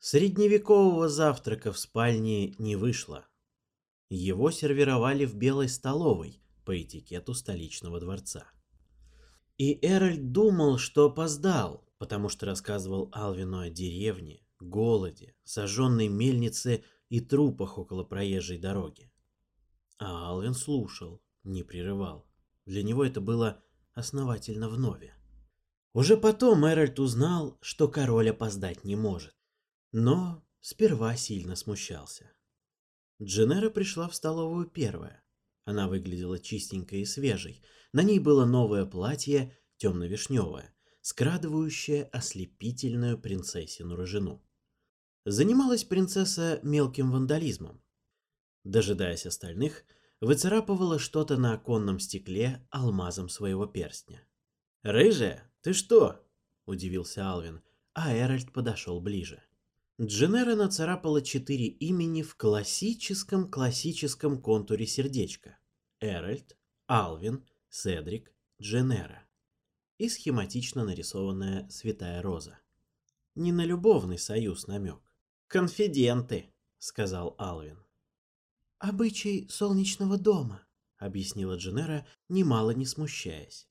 Средневекового завтрака в спальне не вышло. Его сервировали в белой столовой по этикету столичного дворца. И Эральд думал, что опоздал, потому что рассказывал Алвину о деревне, голоде, сожженной мельнице и трупах около проезжей дороги. А Алвин слушал, не прерывал. Для него это было основательно в вновь. Уже потом Эральд узнал, что король опоздать не может. Но сперва сильно смущался. Дженера пришла в столовую первая. Она выглядела чистенькой и свежей. На ней было новое платье, темно-вишневое, скрадывающее ослепительную принцессину рыжину. Занималась принцесса мелким вандализмом. Дожидаясь остальных, выцарапывала что-то на оконном стекле алмазом своего перстня. «Рыжая, ты что?» – удивился Алвин, а Эральд подошел ближе. Дженера нацарапала четыре имени в классическом-классическом контуре сердечка. Эральд, Алвин, Седрик, Дженера. И схематично нарисованная святая роза. Не на любовный союз намек. «Конфиденты», — сказал Алвин. «Обычай солнечного дома», — объяснила Дженера, немало не смущаясь.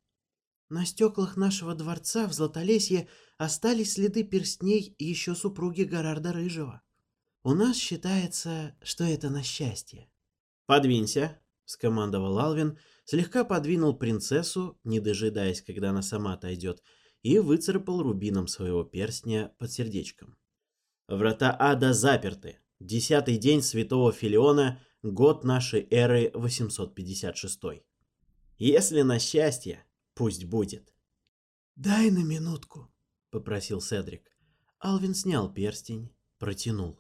На стеклах нашего дворца в Златолесье остались следы перстней еще супруги Горарда Рыжего. У нас считается, что это на счастье. «Подвинься», — скомандовал Алвин, слегка подвинул принцессу, не дожидаясь, когда она сама отойдет, и выцарапал рубином своего перстня под сердечком. «Врата ада заперты. Десятый день святого Филиона, год нашей эры 856. Если на счастье, Пусть будет. «Дай на минутку», — попросил Седрик. Алвин снял перстень, протянул.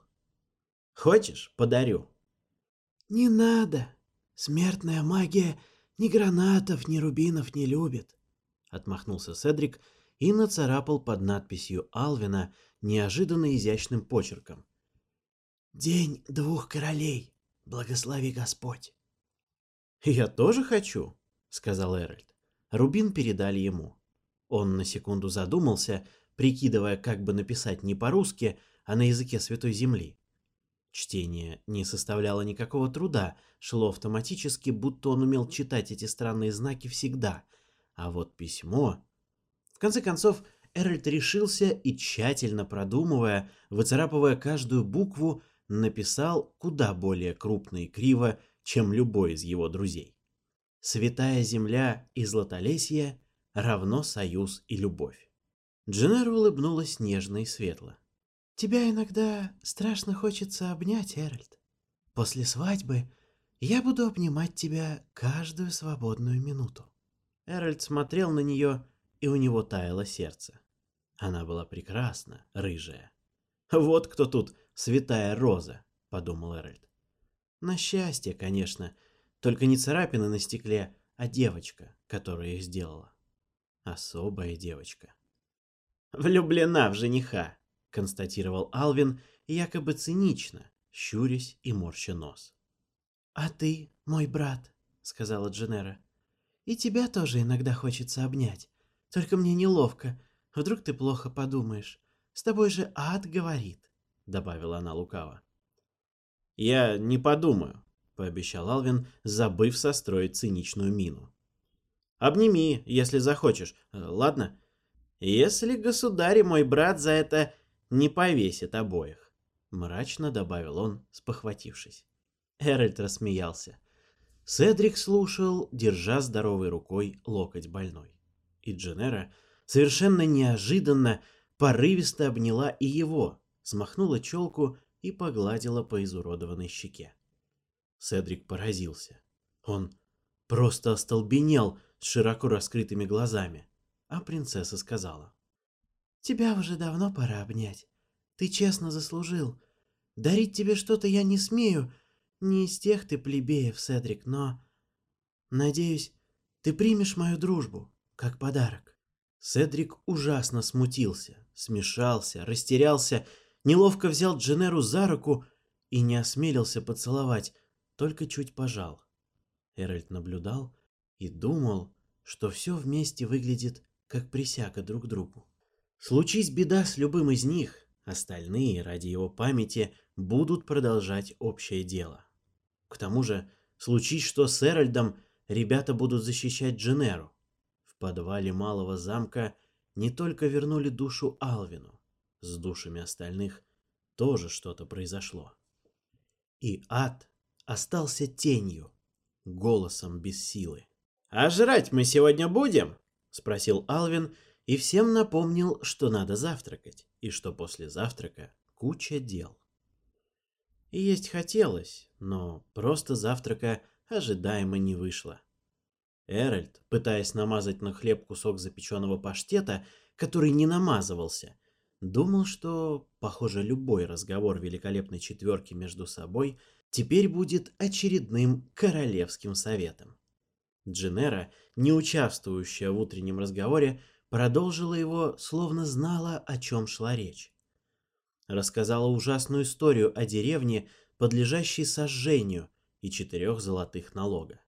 «Хочешь, подарю?» «Не надо. Смертная магия ни гранатов, ни рубинов не любит», — отмахнулся Седрик и нацарапал под надписью Алвина неожиданно изящным почерком. «День двух королей. Благослови Господь». «Я тоже хочу», — сказал Эральд. Рубин передали ему. Он на секунду задумался, прикидывая, как бы написать не по-русски, а на языке Святой Земли. Чтение не составляло никакого труда, шло автоматически, будто он умел читать эти странные знаки всегда. А вот письмо... В конце концов, Эральд решился и, тщательно продумывая, выцарапывая каждую букву, написал куда более крупно и криво, чем любой из его друзей святая земля и златолесье равно союз и любовь. Дженнер улыбнулась нежно и светло. «Тебя иногда страшно хочется обнять, Эральд. После свадьбы я буду обнимать тебя каждую свободную минуту». Эральд смотрел на нее, и у него таяло сердце. Она была прекрасна, рыжая. «Вот кто тут святая роза», — подумал Эральд. На счастье, конечно, — только не царапины на стекле, а девочка, которая их сделала. Особая девочка. «Влюблена в жениха», — констатировал Алвин, якобы цинично, щурясь и морща нос. «А ты мой брат», — сказала Дженера. «И тебя тоже иногда хочется обнять. Только мне неловко. Вдруг ты плохо подумаешь. С тобой же ад говорит», — добавила она лукаво. «Я не подумаю», пообещал Алвин, забыв состроить циничную мину. «Обними, если захочешь, э, ладно? Если государь и мой брат за это не повесит обоих», — мрачно добавил он, спохватившись. Эральд рассмеялся. Седрик слушал, держа здоровой рукой локоть больной. И Дженера совершенно неожиданно, порывисто обняла и его, смахнула челку и погладила по изуродованной щеке. Седрик поразился. Он просто остолбенел с широко раскрытыми глазами. А принцесса сказала. «Тебя уже давно пора обнять. Ты честно заслужил. Дарить тебе что-то я не смею. Не из тех ты плебеев, Седрик, но... Надеюсь, ты примешь мою дружбу, как подарок». Седрик ужасно смутился, смешался, растерялся, неловко взял Дженеру за руку и не осмелился поцеловать, только чуть пожал. Эральд наблюдал и думал, что все вместе выглядит как присяга друг другу. Случись беда с любым из них, остальные ради его памяти будут продолжать общее дело. К тому же, случись что с Эральдом, ребята будут защищать Дженеру. В подвале малого замка не только вернули душу Алвину, с душами остальных тоже что-то произошло. И ад остался тенью, голосом без силы. «А жрать мы сегодня будем?» — спросил Алвин и всем напомнил, что надо завтракать, и что после завтрака куча дел. И есть хотелось, но просто завтрака ожидаемо не вышло. Эральд, пытаясь намазать на хлеб кусок запеченного паштета, который не намазывался, думал, что, похоже, любой разговор великолепной четверки между собой — теперь будет очередным королевским советом. Дженера, не участвующая в утреннем разговоре, продолжила его, словно знала, о чем шла речь. Рассказала ужасную историю о деревне, подлежащей сожжению, и четырех золотых налога.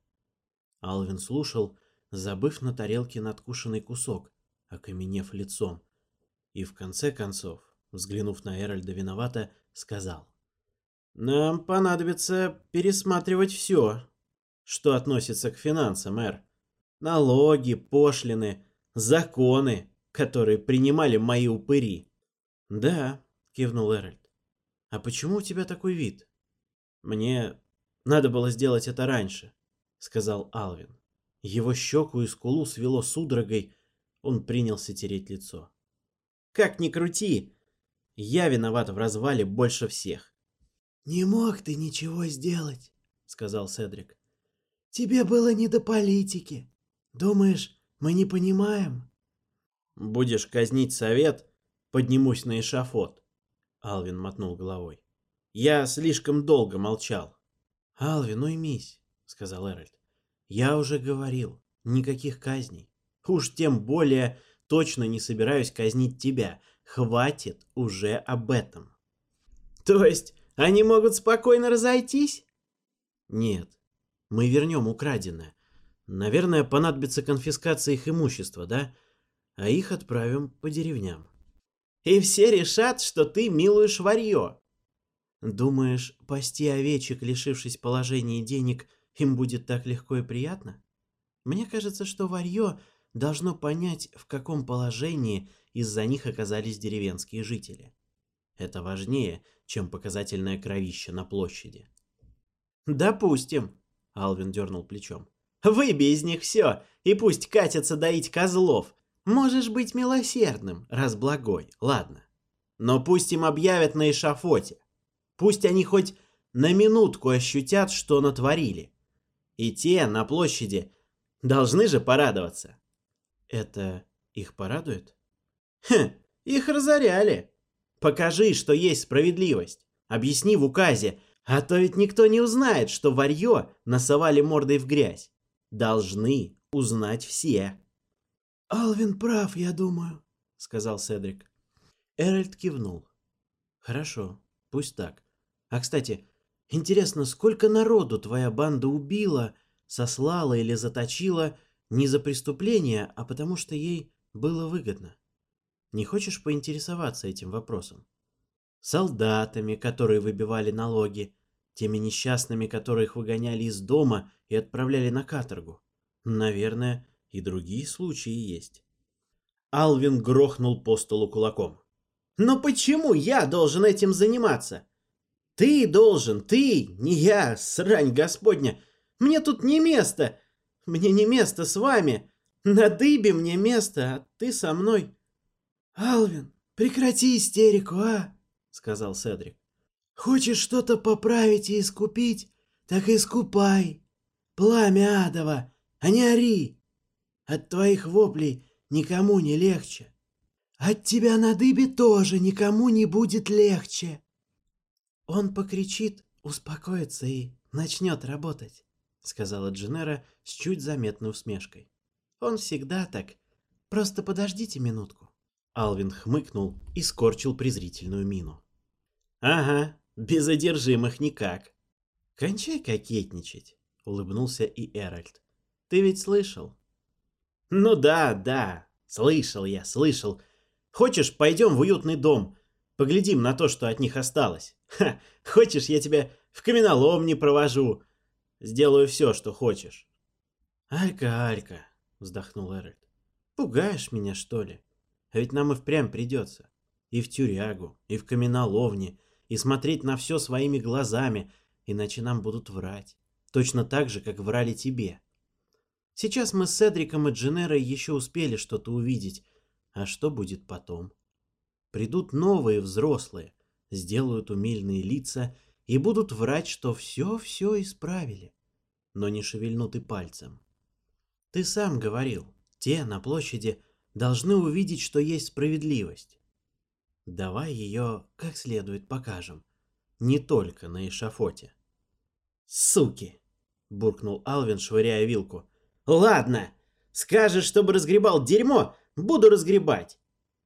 Алвин слушал, забыв на тарелке надкушенный кусок, окаменев лицом, и в конце концов, взглянув на Эральда виновато, сказал — нам понадобится пересматривать все, что относится к финансам, мэр. Налоги, пошлины, законы, которые принимали мои упыри. Да, кивнул Эральд. А почему у тебя такой вид? Мне надо было сделать это раньше, сказал Алвин. Его щеку и скулу свело судорогой, он принялся тереть лицо. Как ни крути, я виноват в развале больше всех. «Не мог ты ничего сделать», — сказал Седрик. «Тебе было не до политики. Думаешь, мы не понимаем?» «Будешь казнить совет, поднимусь на эшафот», — Алвин мотнул головой. «Я слишком долго молчал». «Алвин, уймись», — сказал Эральд. «Я уже говорил, никаких казней. Уж тем более точно не собираюсь казнить тебя. Хватит уже об этом». «То есть они могут спокойно разойтись? Нет. Мы вернем украденное. Наверное, понадобится конфискация их имущества, да? А их отправим по деревням. И все решат, что ты милуешь варьё. Думаешь, пасти овечек, лишившись положения и денег, им будет так легко и приятно? Мне кажется, что варьё должно понять, в каком положении из-за них оказались деревенские жители. Это важнее, чем показательное кровище на площади. «Допустим», — Алвин дернул плечом. «Выбей из них все, и пусть катятся доить козлов. Можешь быть милосердным, раз благой, ладно. Но пусть им объявят на эшафоте. Пусть они хоть на минутку ощутят, что натворили. И те на площади должны же порадоваться». «Это их порадует?» «Хм, их разоряли», Покажи, что есть справедливость. Объясни в указе, а то ведь никто не узнает, что варьё носовали мордой в грязь. Должны узнать все. «Алвин прав, я думаю», — сказал Седрик. Эральд кивнул. «Хорошо, пусть так. А, кстати, интересно, сколько народу твоя банда убила, сослала или заточила не за преступление, а потому что ей было выгодно?» Не хочешь поинтересоваться этим вопросом? Солдатами, которые выбивали налоги, теми несчастными, которых выгоняли из дома и отправляли на каторгу. Наверное, и другие случаи есть. Алвин грохнул по столу кулаком. «Но почему я должен этим заниматься? Ты должен, ты, не я, срань господня. Мне тут не место. Мне не место с вами. на дыбе мне место, а ты со мной. «Алвин, прекрати истерику, а!» — сказал Седрик. «Хочешь что-то поправить и искупить? Так искупай. Пламя адово, а не ори. От твоих воплей никому не легче. От тебя на дыбе тоже никому не будет легче». «Он покричит, успокоится и начнет работать», — сказала Дженера с чуть заметной усмешкой. «Он всегда так. Просто подождите минутку». Алвин хмыкнул и скорчил презрительную мину. «Ага, без одержимых никак». «Кончай кокетничать», — улыбнулся и Эральд. «Ты ведь слышал?» «Ну да, да, слышал я, слышал. Хочешь, пойдем в уютный дом, поглядим на то, что от них осталось. Ха, хочешь, я тебя в каменолом не провожу. Сделаю все, что хочешь». «Алька, Алька», — вздохнул Эральд, — «пугаешь меня, что ли?» А ведь нам и впрямь придется. И в тюрягу, и в каменоловне, и смотреть на все своими глазами, иначе нам будут врать. Точно так же, как врали тебе. Сейчас мы с Седриком и Дженерой еще успели что-то увидеть. А что будет потом? Придут новые взрослые, сделают умильные лица и будут врать, что все-все исправили. Но не шевельнут и пальцем. Ты сам говорил, те на площади должны увидеть, что есть справедливость. Давай ее как следует покажем. Не только на эшафоте. «Суки!» — буркнул Алвин, швыряя вилку. «Ладно! Скажешь, чтобы разгребал дерьмо, буду разгребать!»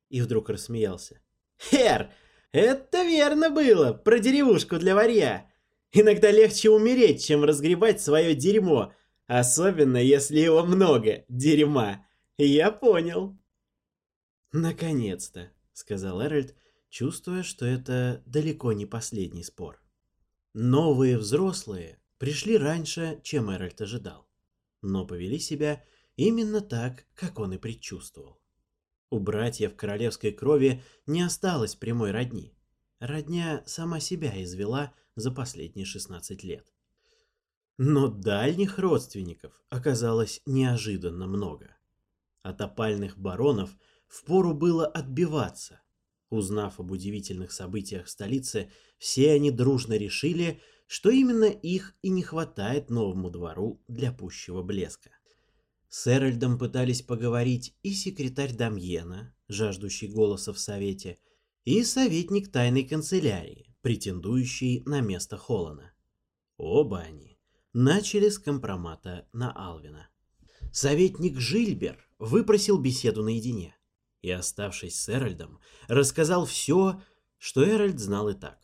И вдруг рассмеялся. «Хер! Это верно было! Про деревушку для варья! Иногда легче умереть, чем разгребать свое дерьмо, особенно если его много, дерьма!» Я понял. «Наконец-то», — сказал Эральд, чувствуя, что это далеко не последний спор. Новые взрослые пришли раньше, чем Эральд ожидал, но повели себя именно так, как он и предчувствовал. У братьев королевской крови не осталось прямой родни. Родня сама себя извела за последние 16 лет. Но дальних родственников оказалось неожиданно много. От опальных баронов – впору было отбиваться. Узнав об удивительных событиях столице, все они дружно решили, что именно их и не хватает новому двору для пущего блеска. С Эральдом пытались поговорить и секретарь Дамьена, жаждущий голоса в Совете, и советник тайной канцелярии, претендующий на место Холлана. Оба они начали с компромата на Алвина. Советник Жильбер выпросил беседу наедине – и, оставшись с Эральдом, рассказал все, что Эральд знал и так.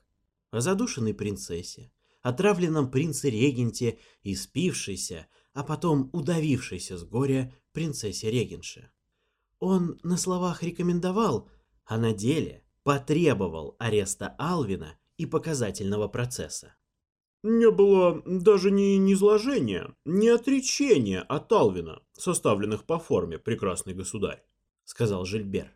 О задушенной принцессе, отравленном принце-регенте и спившейся, а потом удавившейся с горя принцессе-регенше. Он на словах рекомендовал, а на деле потребовал ареста Алвина и показательного процесса. Не было даже ни низложения, ни отречения от Алвина, составленных по форме прекрасный государь сказал Жильбер.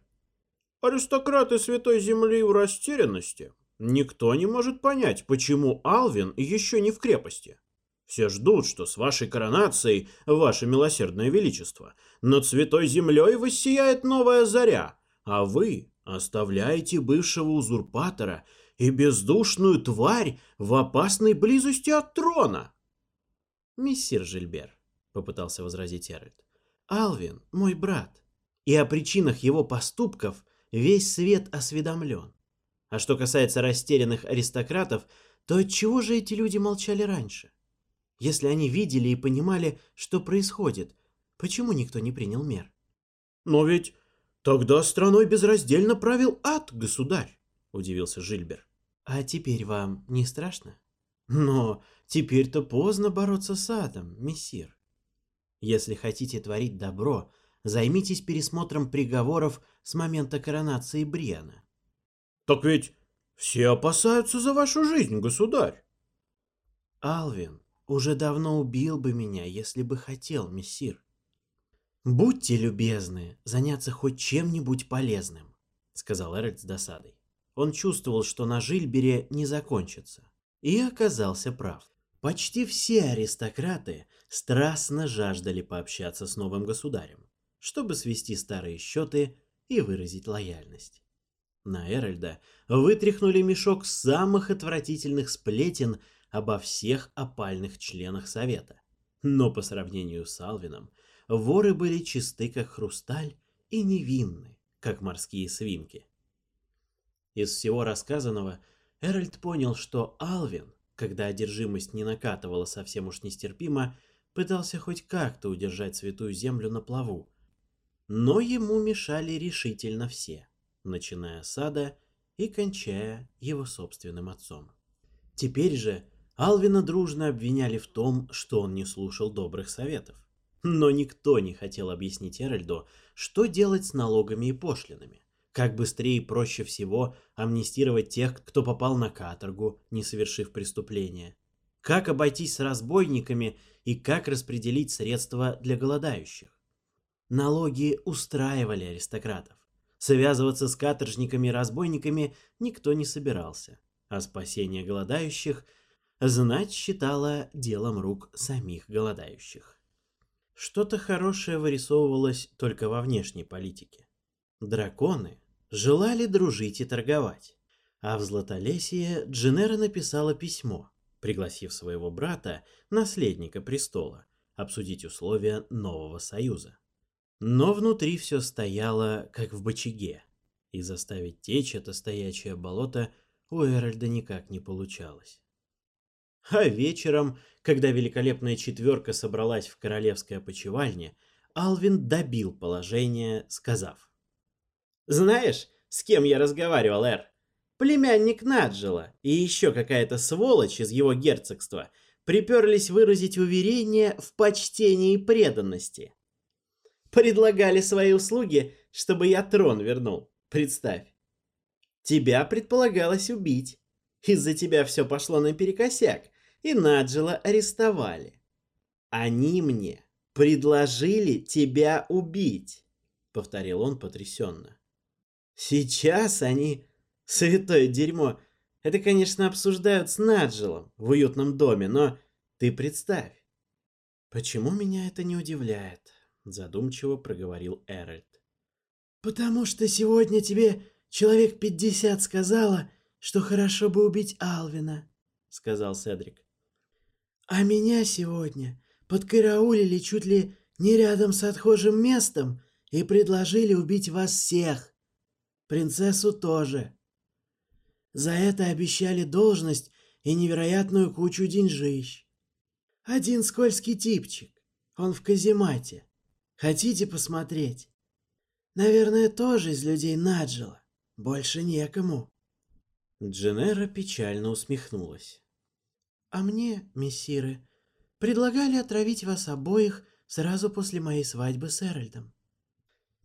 Аристократы Святой Земли в растерянности. Никто не может понять, почему Алвин еще не в крепости. Все ждут, что с вашей коронацией, ваше милосердное величество, над Святой Землей воссияет новая заря, а вы оставляете бывшего узурпатора и бездушную тварь в опасной близости от трона. Мессир Жильбер, — попытался возразить Эральд, — Алвин, мой брат, и о причинах его поступков весь свет осведомлен. А что касается растерянных аристократов, то отчего же эти люди молчали раньше? Если они видели и понимали, что происходит, почему никто не принял мер? «Но ведь тогда страной безраздельно правил ад, государь!» — удивился Жильбер. «А теперь вам не страшно?» «Но теперь-то поздно бороться с адом, мессир. Если хотите творить добро, — займитесь пересмотром приговоров с момента коронации Бриана. Так ведь все опасаются за вашу жизнь, государь. Алвин уже давно убил бы меня, если бы хотел, мессир. Будьте любезны заняться хоть чем-нибудь полезным, сказал Эрик с досадой. Он чувствовал, что на Жильбере не закончится. И оказался прав. Почти все аристократы страстно жаждали пообщаться с новым государем чтобы свести старые счеты и выразить лояльность. На Эральда вытряхнули мешок самых отвратительных сплетен обо всех опальных членах Совета. Но по сравнению с Алвином, воры были чисты, как хрусталь, и невинны, как морские свинки. Из всего рассказанного Эральд понял, что Алвин, когда одержимость не накатывала совсем уж нестерпимо, пытался хоть как-то удержать святую землю на плаву, но ему мешали решительно все, начиная с ада и кончая его собственным отцом. Теперь же Алвина дружно обвиняли в том, что он не слушал добрых советов. Но никто не хотел объяснить Эральдо, что делать с налогами и пошлинами, как быстрее и проще всего амнистировать тех, кто попал на каторгу, не совершив преступления, как обойтись с разбойниками и как распределить средства для голодающих налоги устраивали аристократов. Связываться с каторжниками и разбойниками никто не собирался, а спасение голодающих знать считала делом рук самих голодающих. Что-то хорошее вырисовывалось только во внешней политике. Драконы желали дружить и торговать, а в Златолесье Дженера написала письмо, пригласив своего брата, наследника престола, обсудить условия нового союза. Но внутри все стояло, как в бочаге, и заставить течь это стоячее болото у Эральда никак не получалось. А вечером, когда великолепная четверка собралась в королевской опочивальне, Алвин добил положение, сказав. «Знаешь, с кем я разговаривал, Эр? Племянник Наджела и еще какая-то сволочь из его герцогства приперлись выразить уверение в почтении и преданности предлагали свои услуги, чтобы я трон вернул. Представь. Тебя предполагалось убить. Из-за тебя все пошло наперекосяк, и Наджела арестовали. Они мне предложили тебя убить, повторил он потрясенно. Сейчас они... Святое дерьмо. Это, конечно, обсуждают с Наджелом в уютном доме, но ты представь. Почему меня это не удивляет? — задумчиво проговорил Эральд. «Потому что сегодня тебе человек пятьдесят сказала, что хорошо бы убить Алвина», — сказал Седрик. «А меня сегодня подкараулили чуть ли не рядом с отхожим местом и предложили убить вас всех. Принцессу тоже. За это обещали должность и невероятную кучу деньжищ. Один скользкий типчик, он в каземате. Хотите посмотреть? Наверное, тоже из людей Наджела. Больше некому. Дженера печально усмехнулась. А мне, мессиры, предлагали отравить вас обоих сразу после моей свадьбы с Эральдом.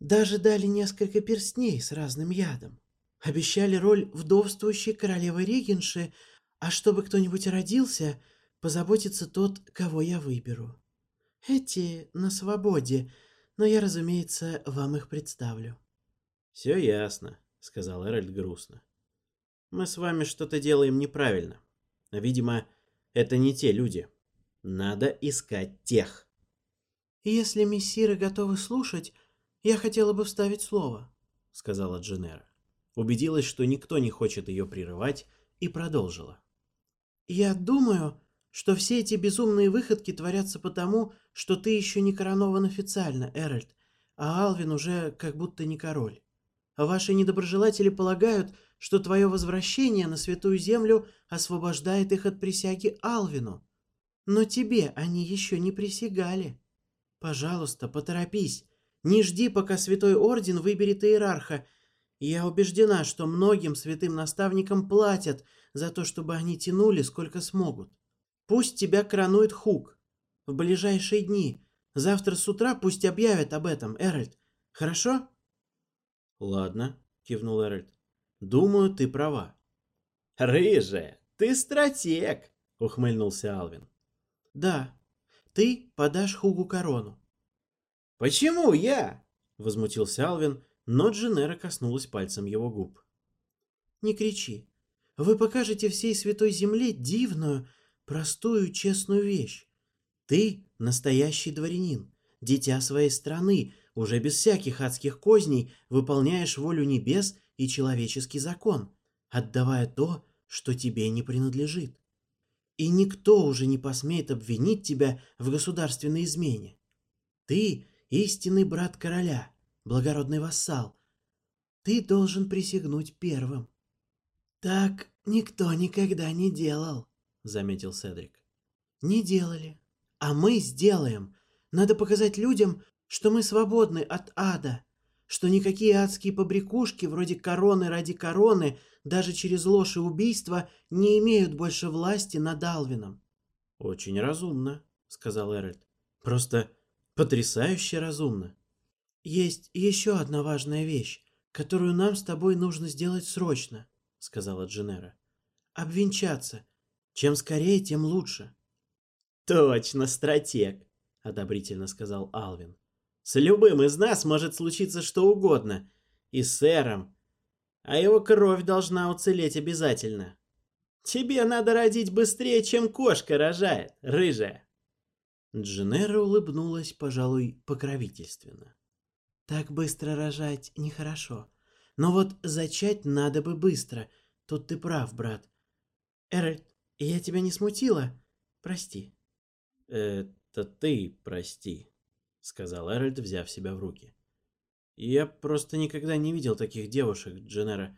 Даже дали несколько перстней с разным ядом. Обещали роль вдовствующей королевы Регенши, а чтобы кто-нибудь родился, позаботится тот, кого я выберу. Эти на свободе — но я, разумеется, вам их представлю». «Все ясно», — сказал Эральд грустно. «Мы с вами что-то делаем неправильно. Видимо, это не те люди. Надо искать тех». «Если мессиры готовы слушать, я хотела бы вставить слово», — сказала Дженера. Убедилась, что никто не хочет ее прерывать, и продолжила. «Я думаю, что все эти безумные выходки творятся потому, что ты еще не коронован официально, Эральд, а Алвин уже как будто не король. Ваши недоброжелатели полагают, что твое возвращение на Святую Землю освобождает их от присяги Алвину. Но тебе они еще не присягали. Пожалуйста, поторопись. Не жди, пока Святой Орден выберет иерарха. Я убеждена, что многим святым наставникам платят за то, чтобы они тянули, сколько смогут. Пусть тебя коронует Хук. В ближайшие дни. Завтра с утра пусть объявят об этом, Эральд. Хорошо?» «Ладно», — кивнул Эральд. «Думаю, ты права». «Рыжая, ты стратег!» — ухмыльнулся Алвин. «Да, ты подашь Хугу корону». «Почему я?» — возмутился Алвин, но Дженера коснулась пальцем его губ. «Не кричи. Вы покажете всей Святой Земле дивную простую честную вещь. Ты настоящий дворянин, дитя своей страны, уже без всяких адских козней выполняешь волю небес и человеческий закон, отдавая то, что тебе не принадлежит. И никто уже не посмеет обвинить тебя в государственной измене. Ты – истинный брат короля, благородный вассал. Ты должен присягнуть первым. Так никто никогда не делал. — заметил Седрик. «Не делали. А мы сделаем. Надо показать людям, что мы свободны от ада, что никакие адские побрякушки вроде короны ради короны, даже через ложь и убийство, не имеют больше власти над Алвином». «Очень разумно», — сказал Эральд. «Просто потрясающе разумно». «Есть еще одна важная вещь, которую нам с тобой нужно сделать срочно», — сказала Дженера. «Обвенчаться, чем скорее, тем лучше. Точно, стратег, одобрительно сказал Алвин. С любым из нас может случиться что угодно. И с сэром. А его кровь должна уцелеть обязательно. Тебе надо родить быстрее, чем кошка рожает, рыжая. Дженера улыбнулась, пожалуй, покровительственно. Так быстро рожать нехорошо. Но вот зачать надо бы быстро. Тут ты прав, брат. Эрель, и я тебя не смутила. Прости. Это ты прости, сказал Эральд, взяв себя в руки. Я просто никогда не видел таких девушек, Дженера.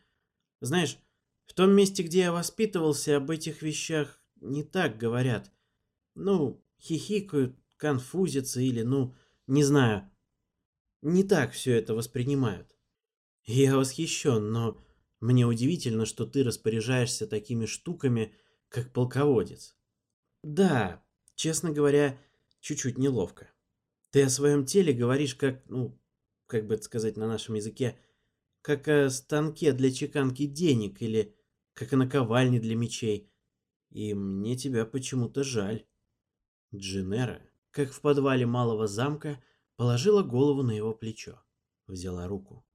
Знаешь, в том месте, где я воспитывался, об этих вещах не так говорят. Ну, хихикают, конфузятся или, ну, не знаю. Не так все это воспринимают. Я восхищен, но мне удивительно, что ты распоряжаешься такими штуками, как полководец. Да, честно говоря, чуть-чуть неловко. Ты о своем теле говоришь как, ну, как бы это сказать на нашем языке, как о станке для чеканки денег или как о наковальне для мечей. И мне тебя почему-то жаль. Джинера, как в подвале малого замка, положила голову на его плечо, взяла руку.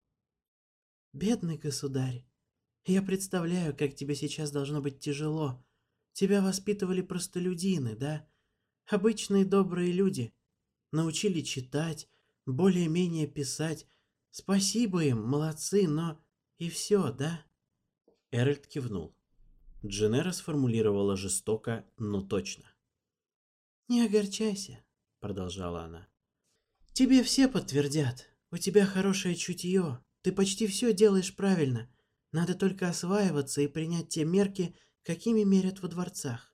«Бедный государь, я представляю, как тебе сейчас должно быть тяжело, Тебя воспитывали простолюдины, да? Обычные добрые люди. Научили читать, более-менее писать. Спасибо им, молодцы, но... И все, да?» Эральд кивнул. Дженера сформулировала жестоко, но точно. «Не огорчайся», — продолжала она. «Тебе все подтвердят. У тебя хорошее чутье. Ты почти все делаешь правильно. Надо только осваиваться и принять те мерки, какими мерят во дворцах.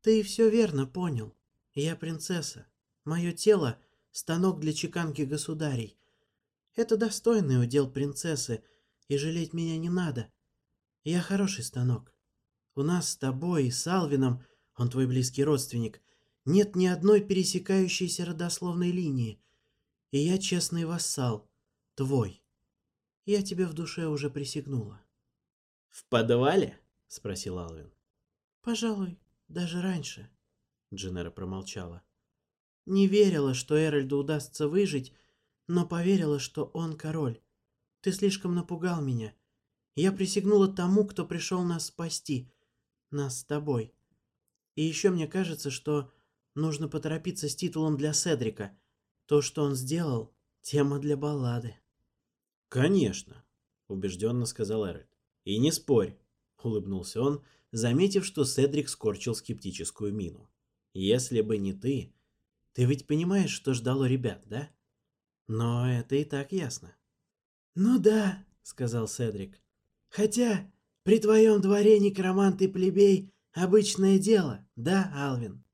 Ты все верно понял. Я принцесса. Мое тело — станок для чеканки государей. Это достойный удел принцессы, и жалеть меня не надо. Я хороший станок. У нас с тобой и с Алвином, он твой близкий родственник, нет ни одной пересекающейся родословной линии. И я честный вассал, твой. Я тебе в душе уже присягнула. В подвале? — спросил Алвин. «Пожалуй, даже раньше», — Дженнера промолчала. «Не верила, что Эральду удастся выжить, но поверила, что он король. Ты слишком напугал меня. Я присягнула тому, кто пришел нас спасти, нас с тобой. И еще мне кажется, что нужно поторопиться с титулом для Седрика. То, что он сделал, тема для баллады». «Конечно», — убежденно сказал Эральд. «И не спорь». — улыбнулся он, заметив, что Седрик скорчил скептическую мину. «Если бы не ты...» «Ты ведь понимаешь, что ждало ребят, да?» «Но это и так ясно». «Ну да», — сказал Седрик. «Хотя при твоем дворе некромант и плебей обычное дело, да, Алвин?»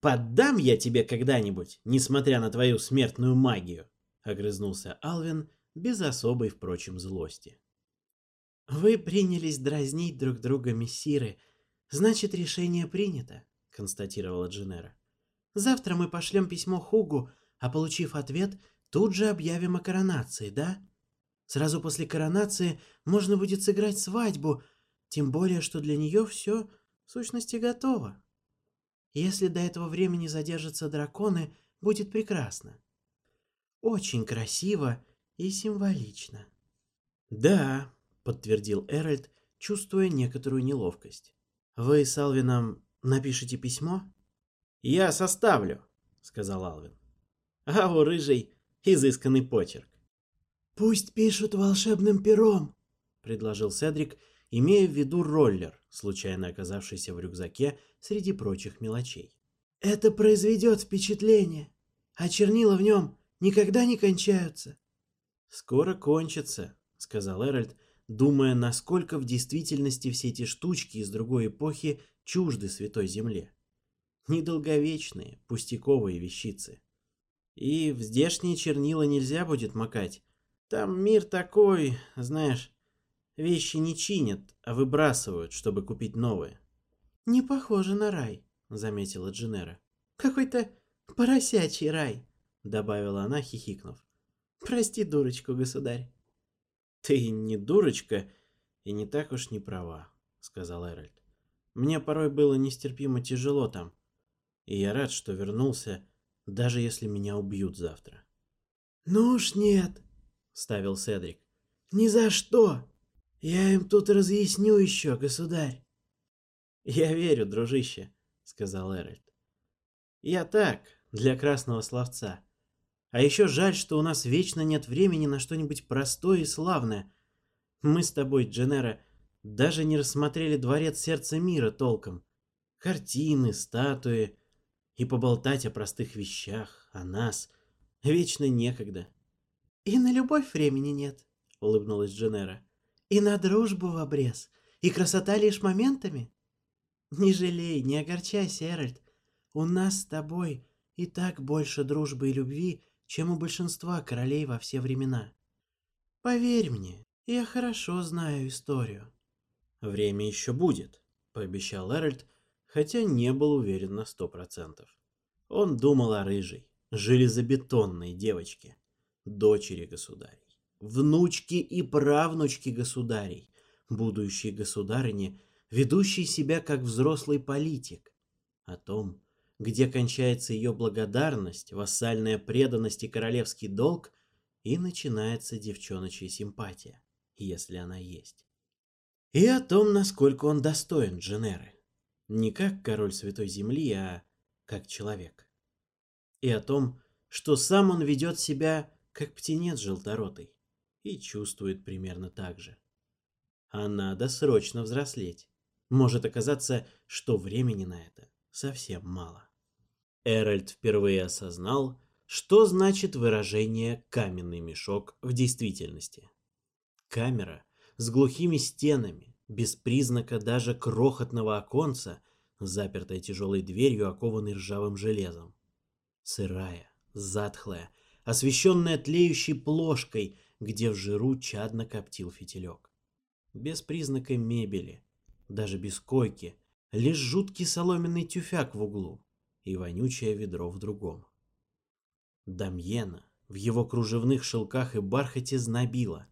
«Поддам я тебе когда-нибудь, несмотря на твою смертную магию!» — огрызнулся Алвин без особой, впрочем, злости. «Вы принялись дразнить друг друга, мессиры. Значит, решение принято», — констатировала Джинера. «Завтра мы пошлем письмо Хугу, а получив ответ, тут же объявим о коронации, да? Сразу после коронации можно будет сыграть свадьбу, тем более, что для нее все, в сущности, готово. Если до этого времени задержатся драконы, будет прекрасно. Очень красиво и символично. Да, подтвердил Эральд, чувствуя некоторую неловкость. «Вы с Алвином напишите письмо?» «Я составлю», — сказал Алвин. «А у рыжий изысканный почерк». «Пусть пишут волшебным пером», — предложил Седрик, имея в виду роллер, случайно оказавшийся в рюкзаке среди прочих мелочей. «Это произведет впечатление, а чернила в нем никогда не кончаются». «Скоро кончится», — сказал Эральд, — думая, насколько в действительности все эти штучки из другой эпохи чужды Святой Земле. Недолговечные, пустяковые вещицы. И в здешние чернила нельзя будет макать. Там мир такой, знаешь, вещи не чинят, а выбрасывают, чтобы купить новые. «Не похоже на рай», — заметила Джинера. «Какой-то поросячий рай», — добавила она, хихикнув. «Прости дурочку, государь». «Ты не дурочка и не так уж не права», — сказал Эральд. «Мне порой было нестерпимо тяжело там, и я рад, что вернулся, даже если меня убьют завтра». «Ну уж нет», — ставил Седрик. «Ни за что! Я им тут разъясню еще, государь!» «Я верю, дружище», — сказал Эральд. «Я так, для красного словца. А еще жаль, что у нас вечно нет времени на что-нибудь простое и славное. Мы с тобой, Дженера, даже не рассмотрели дворец сердца мира толком. Картины, статуи. И поболтать о простых вещах, о нас. Вечно некогда. «И на любовь времени нет», — улыбнулась Дженера. «И на дружбу в обрез. И красота лишь моментами. Не жалей, не огорчайся, Эральд. У нас с тобой и так больше дружбы и любви, чем у большинства королей во все времена. Поверь мне, я хорошо знаю историю. Время еще будет, пообещал Эральд, хотя не был уверен на сто процентов. Он думал о рыжей, железобетонной девочке, дочери государей, внучке и правнучке государей, будущей государыне, ведущей себя как взрослый политик, о том, где кончается ее благодарность, вассальная преданность и королевский долг, и начинается девчоночья симпатия, если она есть. И о том, насколько он достоин Дженеры. Не как король Святой Земли, а как человек. И о том, что сам он ведет себя как птенец желторотый и чувствует примерно так же. А надо срочно взрослеть. Может оказаться, что времени на это совсем мало. Эральд впервые осознал, что значит выражение «каменный мешок» в действительности. Камера с глухими стенами, без признака даже крохотного оконца, запертая тяжелой дверью, окованной ржавым железом. Сырая, затхлая, освещенная тлеющей плошкой, где в жиру чадно коптил фитилек. Без признака мебели, даже без койки, лишь жуткий соломенный тюфяк в углу, и вонючее ведро в другом. Дамьена в его кружевных шелках и бархате знобило.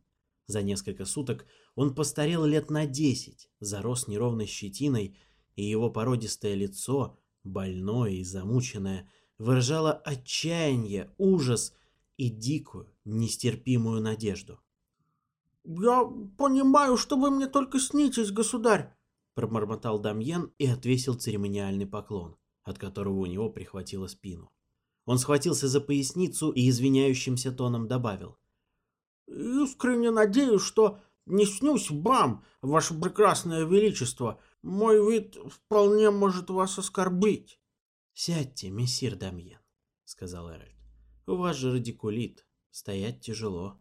За несколько суток он постарел лет на десять, зарос неровной щетиной, и его породистое лицо, больное и замученное, выражало отчаяние, ужас и дикую, нестерпимую надежду. «Я понимаю, что вы мне только снитесь, государь!» пробормотал Дамьен и отвесил церемониальный поклон от которого у него прихватило спину. Он схватился за поясницу и извиняющимся тоном добавил. «Искренне надеюсь, что не снюсь вам, ваше прекрасное величество. Мой вид вполне может вас оскорбить». «Сядьте, мессир Дамьен», — сказал Эральд. «У вас же радикулит. Стоять тяжело».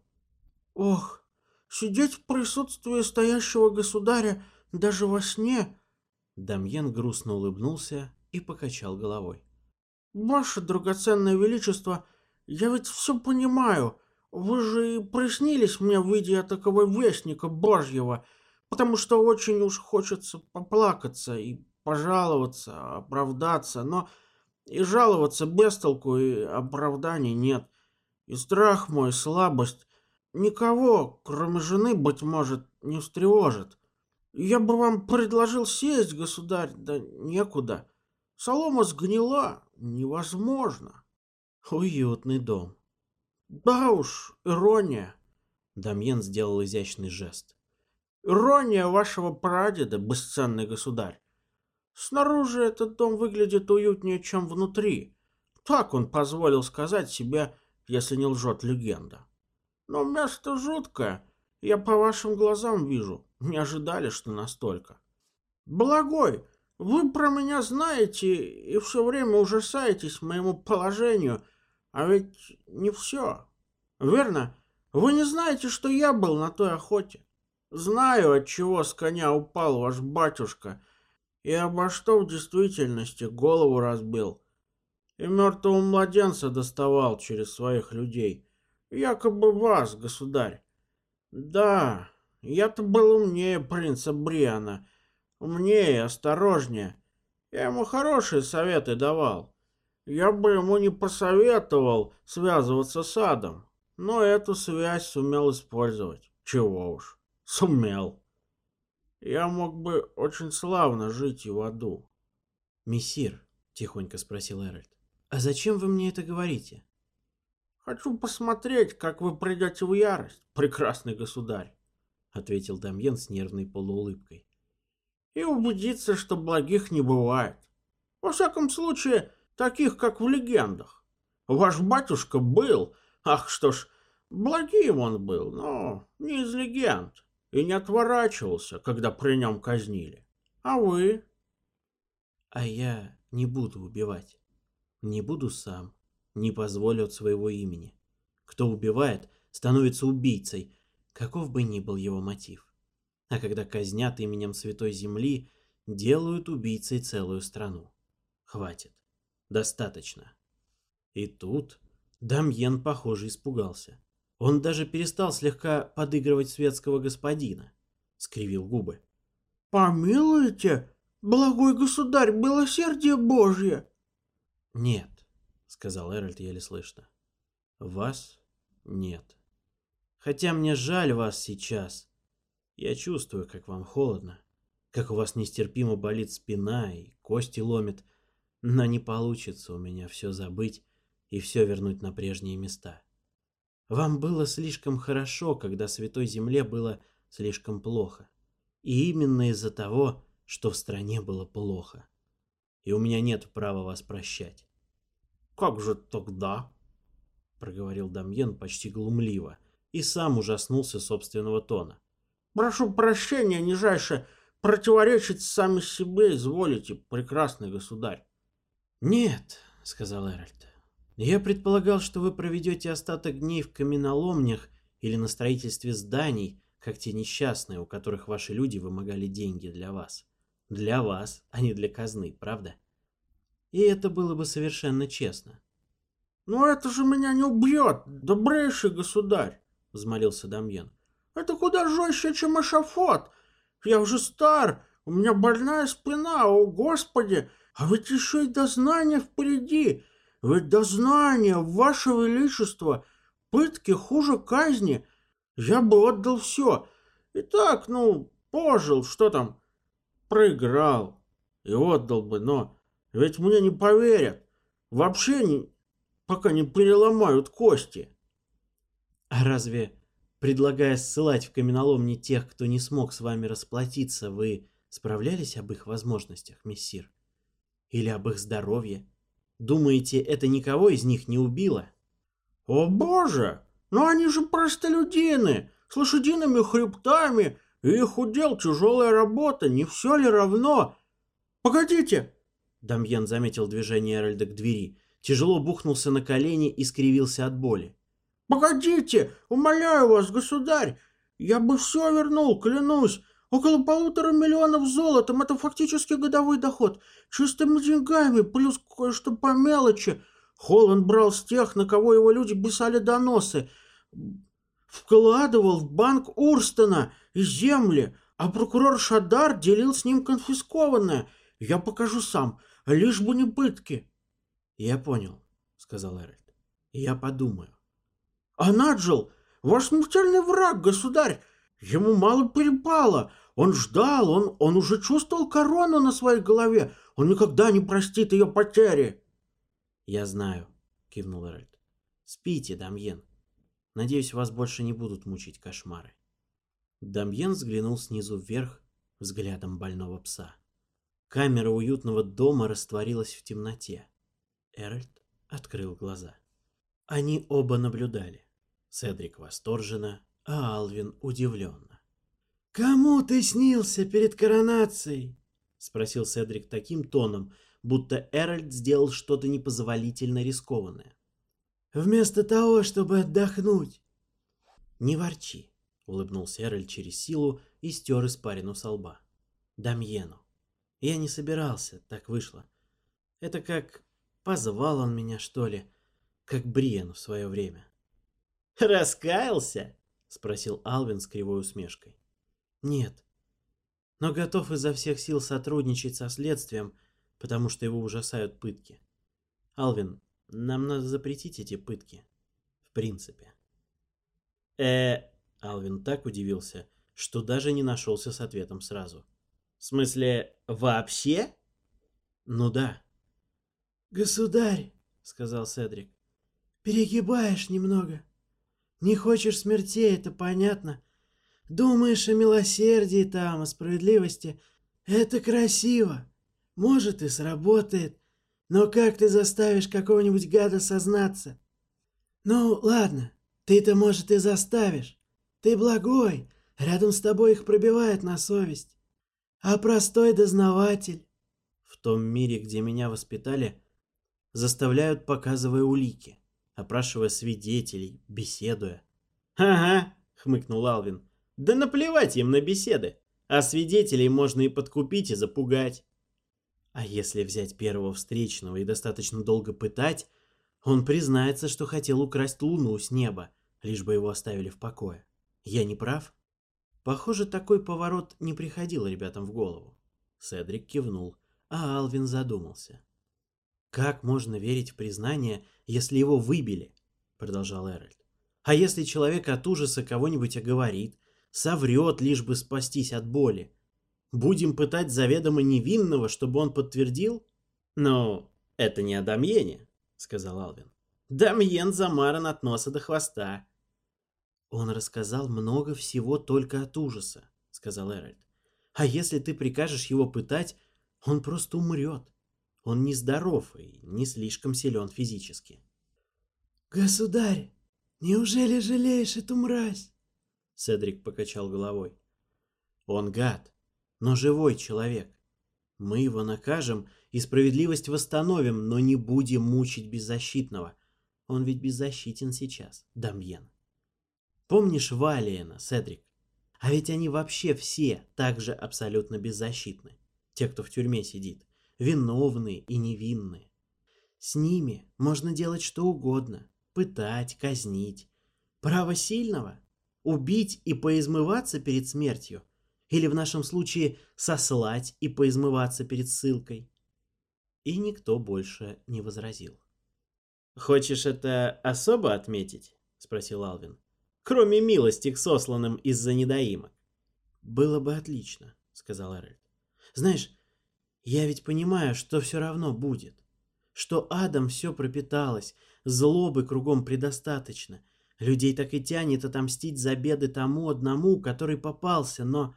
«Ох, сидеть в присутствии стоящего государя даже во сне...» Дамьен грустно улыбнулся и покачал головой. «Ваше драгоценное величество, я ведь все понимаю. Вы же и приснились мне в виде такого вестника божьего, потому что очень уж хочется поплакаться и пожаловаться, оправдаться, но и жаловаться без толку и оправданий нет. И страх мой, слабость, никого, кроме жены, быть может, не встревожит. Я бы вам предложил сесть, государь, да некуда. Солома сгнила невозможно. Уютный дом. Да уж, ирония. Дамьен сделал изящный жест. Ирония вашего прадеда, бесценный государь. Снаружи этот дом выглядит уютнее, чем внутри. Так он позволил сказать себе, если не лжет легенда. Но место жуткое. Я по вашим глазам вижу. Не ожидали, что настолько. Благой, вы про меня знаете и все время ужасаетесь моему положению, а ведь не все. Верно? Вы не знаете, что я был на той охоте. Знаю, от чего с коня упал ваш батюшка и обо что в действительности голову разбил. И мертвого младенца доставал через своих людей. Якобы вас, государь. Да, я-то был умнее принца Бриана — умнее, осторожнее. Я ему хорошие советы давал. Я бы ему не посоветовал связываться с адом, но эту связь сумел использовать. Чего уж, сумел. Я мог бы очень славно жить и в аду. «Мессир», — тихонько спросил Эральд, — «а зачем вы мне это говорите?» «Хочу посмотреть, как вы придете в ярость, прекрасный государь», — ответил Дамьен с нервной полуулыбкой и убедиться, что благих не бывает. Во всяком случае, таких, как в легендах. Ваш батюшка был, ах что ж, благим он был, но не из легенд, и не отворачивался, когда при нем казнили. А вы? А я не буду убивать. Не буду сам, не позволю от своего имени. Кто убивает, становится убийцей, каков бы ни был его мотив а когда казнят именем Святой Земли, делают убийцей целую страну. Хватит. Достаточно. И тут Дамьен, похоже, испугался. Он даже перестал слегка подыгрывать светского господина. Скривил губы. «Помилуйте, благой государь, милосердие Божье!» «Нет», — сказал Эральд еле слышно. «Вас нет. Хотя мне жаль вас сейчас, я чувствую, как вам холодно, как у вас нестерпимо болит спина и кости ломит, но не получится у меня все забыть и все вернуть на прежние места. Вам было слишком хорошо, когда Святой Земле было слишком плохо. И именно из-за того, что в стране было плохо. И у меня нет права вас прощать. «Как же тогда?» — проговорил Дамьен почти глумливо и сам ужаснулся собственного тона. Прошу прощения, нижайше, противоречить сами себе изволите, прекрасный государь. Нет, сказал Эральд. Я предполагал, что вы проведете остаток дней в каменоломнях или на строительстве зданий, как те несчастные, у которых ваши люди вымогали деньги для вас. Для вас, а не для казны, правда? И это было бы совершенно честно. «Но это же меня не убьет, добрейший государь!» — взмолился Дамьен. Это куда жестче, чем эшафот. Я уже стар, у меня больная спина, о господи! А ведь еще и дознание впереди. Ведь дознание, ваше величество, пытки хуже казни. Я бы отдал все. И так, ну, пожил, что там, проиграл. И отдал бы, но ведь мне не поверят. Вообще не, пока не переломают кости. А разве предлагая ссылать в каменоломни тех, кто не смог с вами расплатиться, вы справлялись об их возможностях, мессир? Или об их здоровье? Думаете, это никого из них не убило? О боже! Но они же простолюдины! С лошадиными хребтами! И их удел тяжелая работа, не все ли равно? Погодите! Дамьен заметил движение Эральда к двери, тяжело бухнулся на колени и скривился от боли. «Погодите! Умоляю вас, государь! Я бы все вернул, клянусь! Около полутора миллионов золотом — это фактически годовой доход. Чистыми деньгами, плюс кое-что по мелочи. Холланд брал с тех, на кого его люди писали доносы. Вкладывал в банк Урстона и земли, а прокурор Шадар делил с ним конфискованное. Я покажу сам, лишь бы не пытки». «Я понял», — сказал Эрет. «Я подумаю». Анаджел, ваш смертельный враг, государь! Ему мало перепало. Он ждал, он, он уже чувствовал корону на своей голове. Он никогда не простит ее потери. Я знаю, кивнул Эральд. Спите, Дамьен. Надеюсь, вас больше не будут мучить кошмары. Дамьен взглянул снизу вверх взглядом больного пса. Камера уютного дома растворилась в темноте. Эральд открыл глаза. Они оба наблюдали. Седрик восторженно, а Алвин удивленно. «Кому ты снился перед коронацией?» — спросил Седрик таким тоном, будто Эральд сделал что-то непозволительно рискованное. «Вместо того, чтобы отдохнуть!» «Не ворчи!» — улыбнулся Эральд через силу и стер испарину со лба. «Дамьену! Я не собирался, так вышло. Это как... позвал он меня, что ли, как Бриену в свое время. «Раскаялся?» — спросил Алвин с кривой усмешкой. «Нет. Но готов изо всех сил сотрудничать со следствием, потому что его ужасают пытки. Алвин, нам надо запретить эти пытки. В принципе». «Э...» — Алвин так удивился, что даже не нашелся с ответом сразу. «В смысле, вообще?» «Ну да». «Государь!» — сказал Седрик. «Перегибаешь немного». Не хочешь смертей, это понятно. Думаешь о милосердии там, о справедливости. Это красиво. Может, и сработает. Но как ты заставишь какого-нибудь гада сознаться? Ну, ладно, ты-то, может, и заставишь. Ты благой, рядом с тобой их пробивает на совесть. А простой дознаватель... В том мире, где меня воспитали, заставляют, показывая улики опрашивая свидетелей, беседуя. «Ага», — хмыкнул Алвин, — «да наплевать им на беседы, а свидетелей можно и подкупить, и запугать». А если взять первого встречного и достаточно долго пытать, он признается, что хотел украсть луну с неба, лишь бы его оставили в покое. Я не прав? Похоже, такой поворот не приходил ребятам в голову. Седрик кивнул, а Алвин задумался. «Как можно верить в признание, если его выбили?» — продолжал Эральд. «А если человек от ужаса кого-нибудь оговорит, соврет, лишь бы спастись от боли? Будем пытать заведомо невинного, чтобы он подтвердил?» «Но это не о Дамьене», — сказал Алвин. «Дамьен замаран от носа до хвоста». «Он рассказал много всего только от ужаса», — сказал Эральд. «А если ты прикажешь его пытать, он просто умрет. Он не здоров и не слишком силен физически. «Государь, неужели жалеешь эту мразь?» Седрик покачал головой. «Он гад, но живой человек. Мы его накажем и справедливость восстановим, но не будем мучить беззащитного. Он ведь беззащитен сейчас, Дамьен. Помнишь Валиена, Седрик? А ведь они вообще все так же абсолютно беззащитны, те, кто в тюрьме сидит виновные и невинные. С ними можно делать что угодно – пытать, казнить. Право сильного – убить и поизмываться перед смертью, или в нашем случае сослать и поизмываться перед ссылкой. И никто больше не возразил. «Хочешь это особо отметить?» – спросил Алвин. «Кроме милости к сосланным из-за недоимок». «Было бы отлично», – сказал Эральд. «Знаешь, я ведь понимаю, что все равно будет. Что адом все пропиталось, злобы кругом предостаточно. Людей так и тянет отомстить за беды тому одному, который попался, но...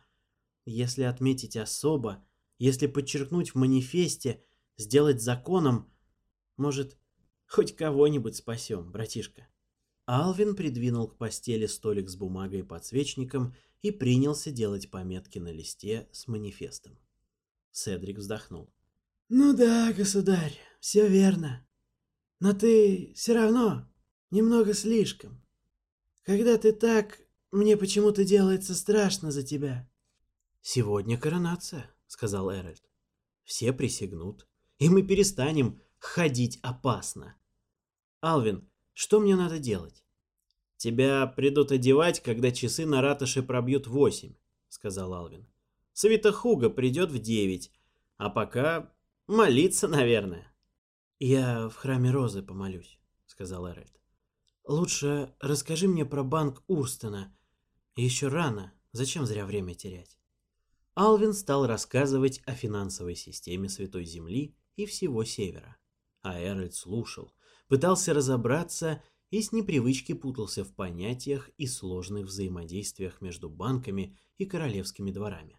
Если отметить особо, если подчеркнуть в манифесте, сделать законом, может, хоть кого-нибудь спасем, братишка. Алвин придвинул к постели столик с бумагой и подсвечником и принялся делать пометки на листе с манифестом. Седрик вздохнул. «Ну да, государь, все верно. Но ты все равно немного слишком. Когда ты так, мне почему-то делается страшно за тебя». «Сегодня коронация», — сказал Эральд. «Все присягнут, и мы перестанем ходить опасно. Алвин, что мне надо делать?» «Тебя придут одевать, когда часы на ратуше пробьют восемь», — сказал Алвин. Свита Хуга придет в девять. А пока молиться, наверное. «Я в храме Розы помолюсь», — сказал Эральд. «Лучше расскажи мне про банк Урстена. Еще рано, зачем зря время терять?» Алвин стал рассказывать о финансовой системе Святой Земли и всего Севера. А Эральд слушал, пытался разобраться и с непривычки путался в понятиях и сложных взаимодействиях между банками и королевскими дворами.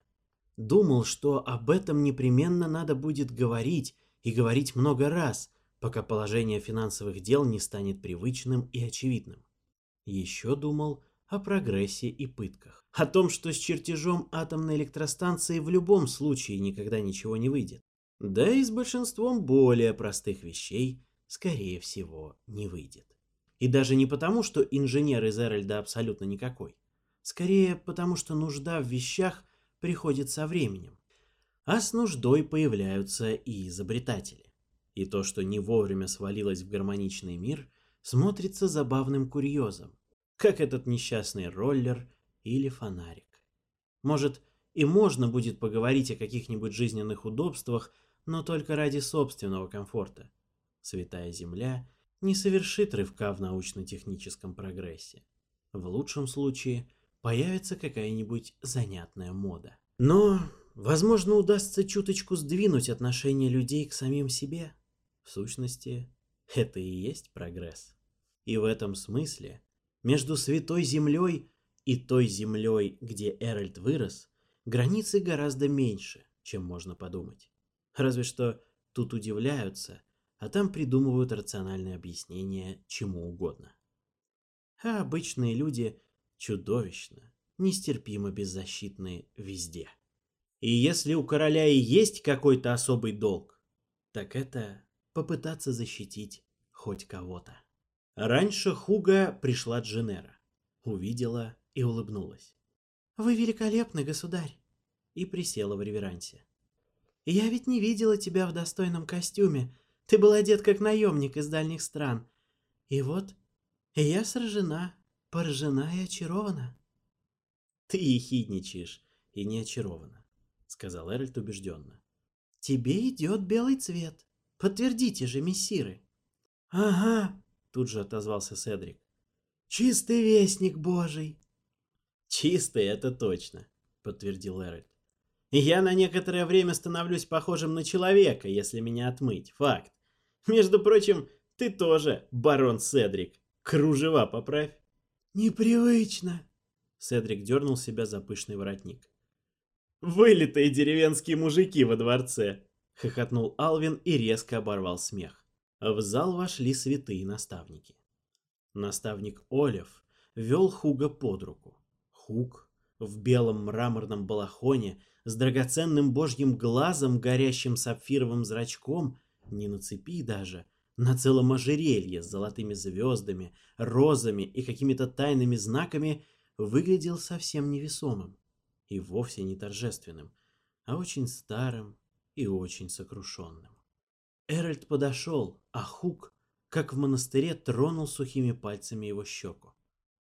Думал, что об этом непременно надо будет говорить, и говорить много раз, пока положение финансовых дел не станет привычным и очевидным. Еще думал о прогрессе и пытках. О том, что с чертежом атомной электростанции в любом случае никогда ничего не выйдет. Да и с большинством более простых вещей, скорее всего, не выйдет. И даже не потому, что инженер из Эральда абсолютно никакой. Скорее потому, что нужда в вещах приходит со временем, а с нуждой появляются и изобретатели. И то, что не вовремя свалилось в гармоничный мир, смотрится забавным курьезом, как этот несчастный роллер или фонарик. Может, и можно будет поговорить о каких-нибудь жизненных удобствах, но только ради собственного комфорта. Святая Земля не совершит рывка в научно-техническом прогрессе. В лучшем случае – появится какая-нибудь занятная мода. Но, возможно, удастся чуточку сдвинуть отношение людей к самим себе. В сущности, это и есть прогресс. И в этом смысле между Святой Землей и той землей, где Эральд вырос, границы гораздо меньше, чем можно подумать. Разве что тут удивляются, а там придумывают рациональное объяснение чему угодно. А обычные люди чудовищно, нестерпимо беззащитны везде. И если у короля и есть какой-то особый долг, так это попытаться защитить хоть кого-то. Раньше Хуга пришла Дженера, увидела и улыбнулась. «Вы великолепны, государь!» и присела в реверансе. «Я ведь не видела тебя в достойном костюме. Ты был одет как наемник из дальних стран. И вот я сражена поражена и очарована». «Ты ехидничаешь и не очарована», — сказал Эральд убежденно. «Тебе идет белый цвет. Подтвердите же, мессиры». «Ага», — тут же отозвался Седрик. «Чистый вестник божий». «Чистый, это точно», — подтвердил Эральд. «Я на некоторое время становлюсь похожим на человека, если меня отмыть. Факт. Между прочим, ты тоже, барон Седрик. Кружева поправь». «Непривычно!» Седрик дернул себя за пышный воротник. «Вылитые деревенские мужики во дворце!» Хохотнул Алвин и резко оборвал смех. В зал вошли святые наставники. Наставник Олев вел Хуга под руку. Хуг в белом мраморном балахоне с драгоценным божьим глазом, горящим сапфировым зрачком, не на цепи даже — на целом ожерелье с золотыми звездами, розами и какими-то тайными знаками, выглядел совсем невесомым и вовсе не торжественным, а очень старым и очень сокрушенным. Эральд подошел, а Хук, как в монастыре, тронул сухими пальцами его щеку.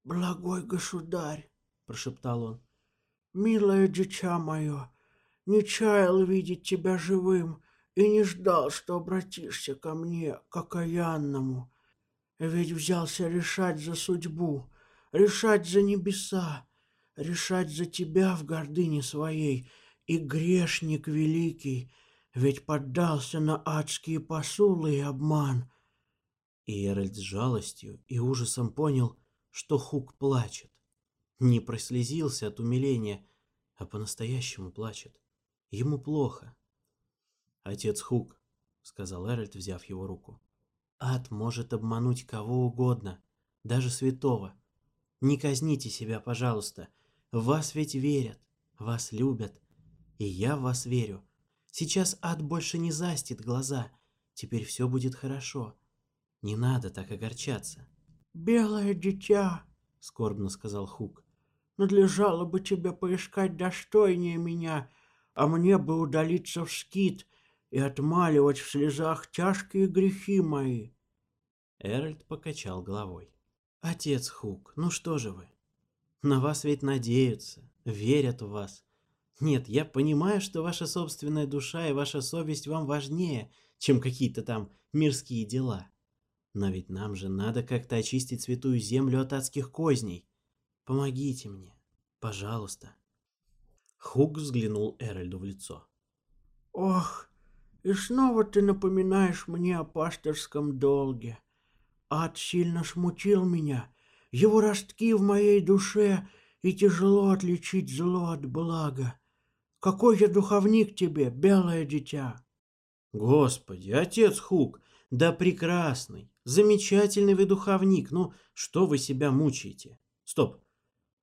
«Благой государь!» — прошептал он. «Милое дитя мое, не чаял видеть тебя живым, и не ждал, что обратишься ко мне, к окаянному. Ведь взялся решать за судьбу, решать за небеса, решать за тебя в гордыне своей, и грешник великий, ведь поддался на адские посулы и обман. И Эральд с жалостью и ужасом понял, что Хук плачет. Не прослезился от умиления, а по-настоящему плачет. Ему плохо. «Отец Хук», — сказал Эральд, взяв его руку, — «ад может обмануть кого угодно, даже святого. Не казните себя, пожалуйста. Вас ведь верят, вас любят. И я в вас верю. Сейчас ад больше не застит глаза. Теперь все будет хорошо. Не надо так огорчаться». «Белое дитя», — скорбно сказал Хук, — «надлежало бы тебе поискать достойнее меня, а мне бы удалиться в скит, — и отмаливать в слезах тяжкие грехи мои. Эральд покачал головой. Отец Хук, ну что же вы? На вас ведь надеются, верят в вас. Нет, я понимаю, что ваша собственная душа и ваша совесть вам важнее, чем какие-то там мирские дела. Но ведь нам же надо как-то очистить святую землю от адских козней. Помогите мне, пожалуйста. Хук взглянул Эральду в лицо. Ох, и снова ты напоминаешь мне о пасторском долге. Ад сильно смутил меня, его ростки в моей душе, и тяжело отличить зло от блага. Какой я духовник тебе, белое дитя!» «Господи, отец Хук, да прекрасный, замечательный вы духовник, ну что вы себя мучаете? Стоп,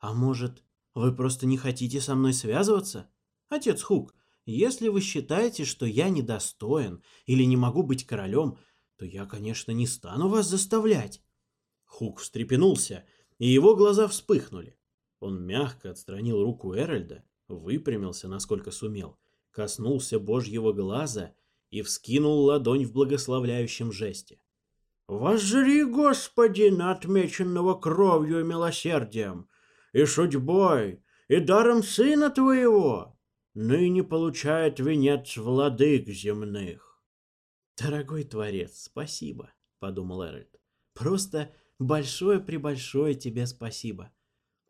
а может, вы просто не хотите со мной связываться? Отец Хук, — если вы считаете, что я недостоин или не могу быть королем, то я, конечно, не стану вас заставлять. Хук встрепенулся, и его глаза вспыхнули. Он мягко отстранил руку Эральда, выпрямился, насколько сумел, коснулся божьего глаза и вскинул ладонь в благословляющем жесте. Возжри, Господина, отмеченного кровью и милосердием, и судьбой, и даром сына твоего!» ныне получает венец владык земных. «Дорогой Творец, спасибо», — подумал Эральд. «Просто большое-пребольшое тебе спасибо.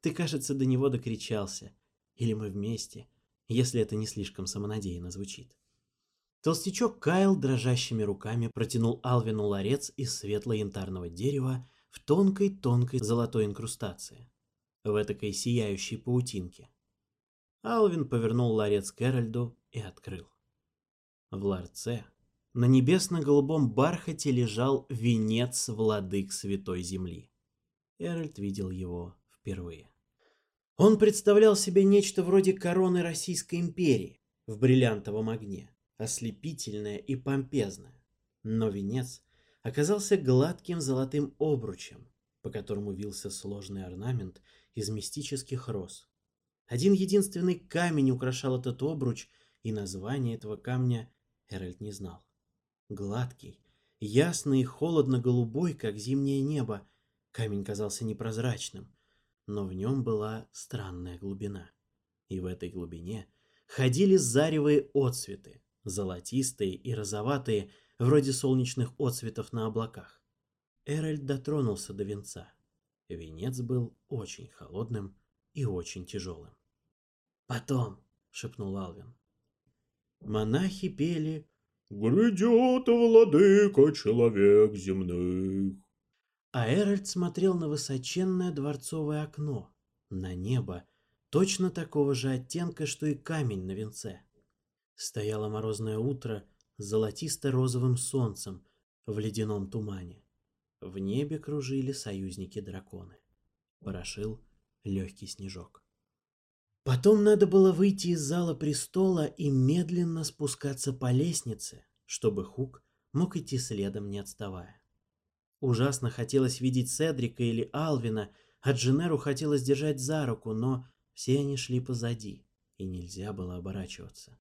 Ты, кажется, до него докричался. Или мы вместе, если это не слишком самонадеянно звучит». Толстячок Кайл дрожащими руками протянул Алвину ларец из светло-янтарного дерева в тонкой-тонкой золотой инкрустации, в этакой сияющей паутинке — Алвин повернул ларец к Эральду и открыл. В ларце на небесно-голубом бархате лежал венец владык Святой Земли. Эральд видел его впервые. Он представлял себе нечто вроде короны Российской империи в бриллиантовом огне, ослепительное и помпезное. Но венец оказался гладким золотым обручем, по которому вился сложный орнамент из мистических роз, один единственный камень украшал этот обруч, и название этого камня Хэральд не знал. Гладкий, ясный и холодно-голубой, как зимнее небо, камень казался непрозрачным, но в нем была странная глубина. И в этой глубине ходили заревые отцветы, золотистые и розоватые, вроде солнечных отцветов на облаках. Эральд дотронулся до венца. Венец был очень холодным и очень тяжелым. «Потом», — шепнул Алвин. Монахи пели «Грядет, владыка, человек земных». А Эральд смотрел на высоченное дворцовое окно, на небо, точно такого же оттенка, что и камень на венце. Стояло морозное утро с золотисто-розовым солнцем в ледяном тумане. В небе кружили союзники-драконы. Порошил легкий снежок. Потом надо было выйти из зала престола и медленно спускаться по лестнице, чтобы Хук мог идти следом, не отставая. Ужасно хотелось видеть Седрика или Алвина, а Дженеру хотелось держать за руку, но все они шли позади, и нельзя было оборачиваться.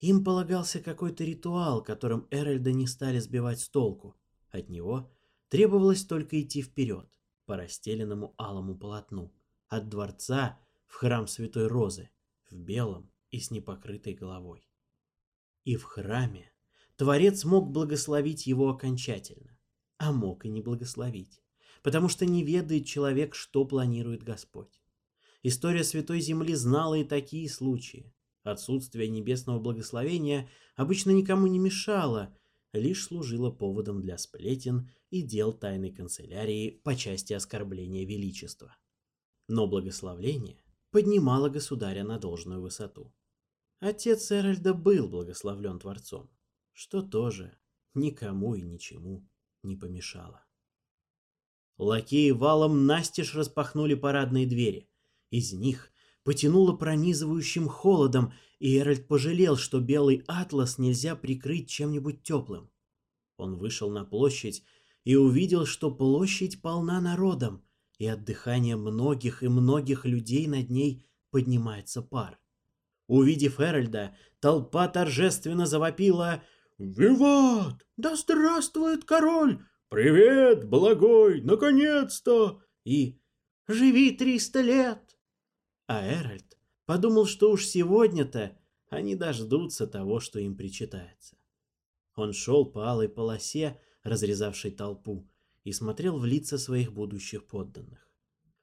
Им полагался какой-то ритуал, которым Эральда не стали сбивать с толку. От него требовалось только идти вперед, по расстеленному алому полотну, от дворца — в храм Святой Розы в белом и с непокрытой головой. И в храме Творец мог благословить его окончательно, а мог и не благословить, потому что не ведает человек, что планирует Господь. История Святой Земли знала и такие случаи. Отсутствие небесного благословения обычно никому не мешало, лишь служило поводом для сплетен и дел тайной канцелярии по части оскорбления величества. Но благословление поднимала государя на должную высоту. Отец Эральда был благословлен Творцом, что тоже никому и ничему не помешало. Лакеи валом настежь распахнули парадные двери. Из них потянуло пронизывающим холодом, и Эральд пожалел, что белый атлас нельзя прикрыть чем-нибудь теплым. Он вышел на площадь и увидел, что площадь полна народом и от дыхания многих и многих людей над ней поднимается пар. Увидев Эральда, толпа торжественно завопила «Виват! Да здравствует король! Привет, благой, наконец-то!» и «Живи триста лет!» А Эральд подумал, что уж сегодня-то они дождутся того, что им причитается. Он шел по алой полосе, разрезавшей толпу, и смотрел в лица своих будущих подданных.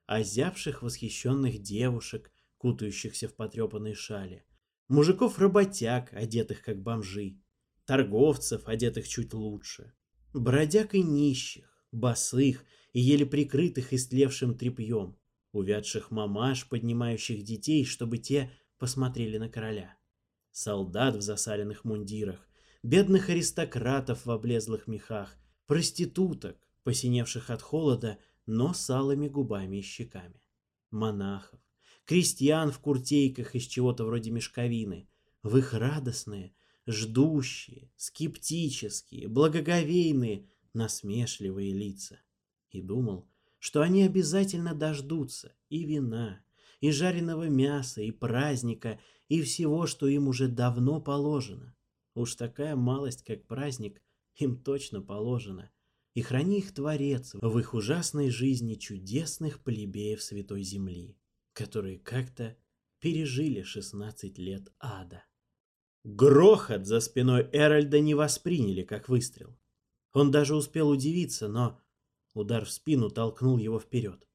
Озявших восхищенных девушек, кутающихся в потрепанной шале, мужиков-работяг, одетых как бомжи, торговцев, одетых чуть лучше, бродяг и нищих, босых и еле прикрытых истлевшим тряпьем, увядших мамаш, поднимающих детей, чтобы те посмотрели на короля, солдат в засаленных мундирах, бедных аристократов в облезлых мехах, проституток, посиневших от холода, но с алыми губами и щеками. Монахов, крестьян в куртейках из чего-то вроде мешковины, в их радостные, ждущие, скептические, благоговейные, насмешливые лица. И думал, что они обязательно дождутся и вина, и жареного мяса, и праздника, и всего, что им уже давно положено. Уж такая малость, как праздник, им точно положена — и храни их Творец в их ужасной жизни чудесных плебеев Святой Земли, которые как-то пережили 16 лет ада. Грохот за спиной Эральда не восприняли как выстрел. Он даже успел удивиться, но удар в спину толкнул его вперед.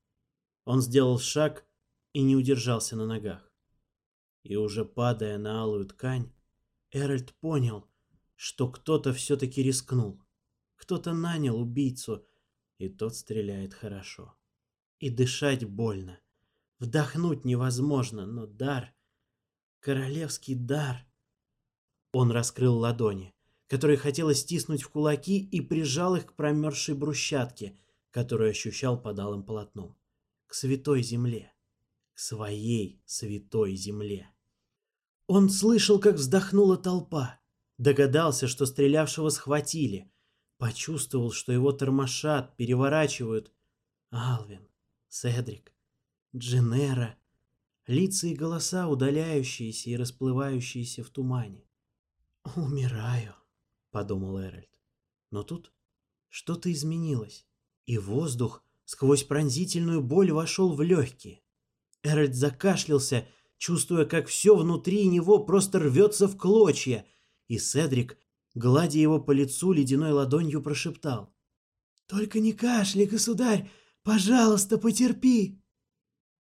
Он сделал шаг и не удержался на ногах. И уже падая на алую ткань, Эральд понял, что кто-то все-таки рискнул. Кто-то нанял убийцу, и тот стреляет хорошо. И дышать больно. Вдохнуть невозможно, но дар... Королевский дар... Он раскрыл ладони, которые хотелось стиснуть в кулаки и прижал их к промерзшей брусчатке, которую ощущал под алым полотном. К святой земле. К своей святой земле. Он слышал, как вздохнула толпа. Догадался, что стрелявшего схватили, почувствовал, что его тормошат, переворачивают. Алвин, Седрик, Дженера, лица и голоса, удаляющиеся и расплывающиеся в тумане. «Умираю», — подумал Эральд. Но тут что-то изменилось, и воздух сквозь пронзительную боль вошел в легкие. Эральд закашлялся, чувствуя, как все внутри него просто рвется в клочья, и Седрик гладя его по лицу, ледяной ладонью прошептал. «Только не кашли, государь! Пожалуйста, потерпи!»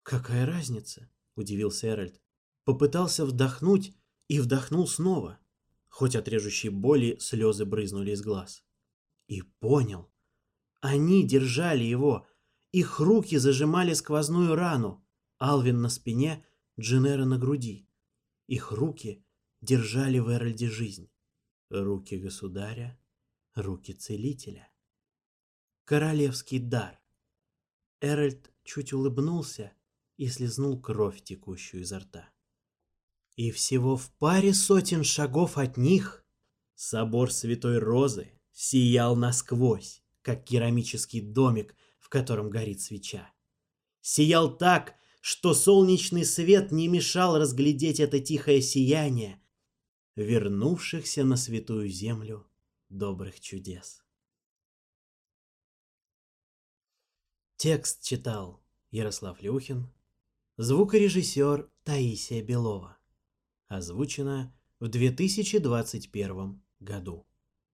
«Какая разница?» — удивился Эральд. Попытался вдохнуть и вдохнул снова, хоть от режущей боли слезы брызнули из глаз. И понял. Они держали его. Их руки зажимали сквозную рану. Алвин на спине, Джинера на груди. Их руки держали в Эральде жизнь руки государя, руки целителя. Королевский дар. Эральд чуть улыбнулся и слезнул кровь, текущую изо рта. И всего в паре сотен шагов от них собор Святой Розы сиял насквозь, как керамический домик, в котором горит свеча. Сиял так, что солнечный свет не мешал разглядеть это тихое сияние, вернувшихся на святую землю добрых чудес. Текст читал Ярослав Люхин, звукорежиссер Таисия Белова. Озвучено в 2021 году.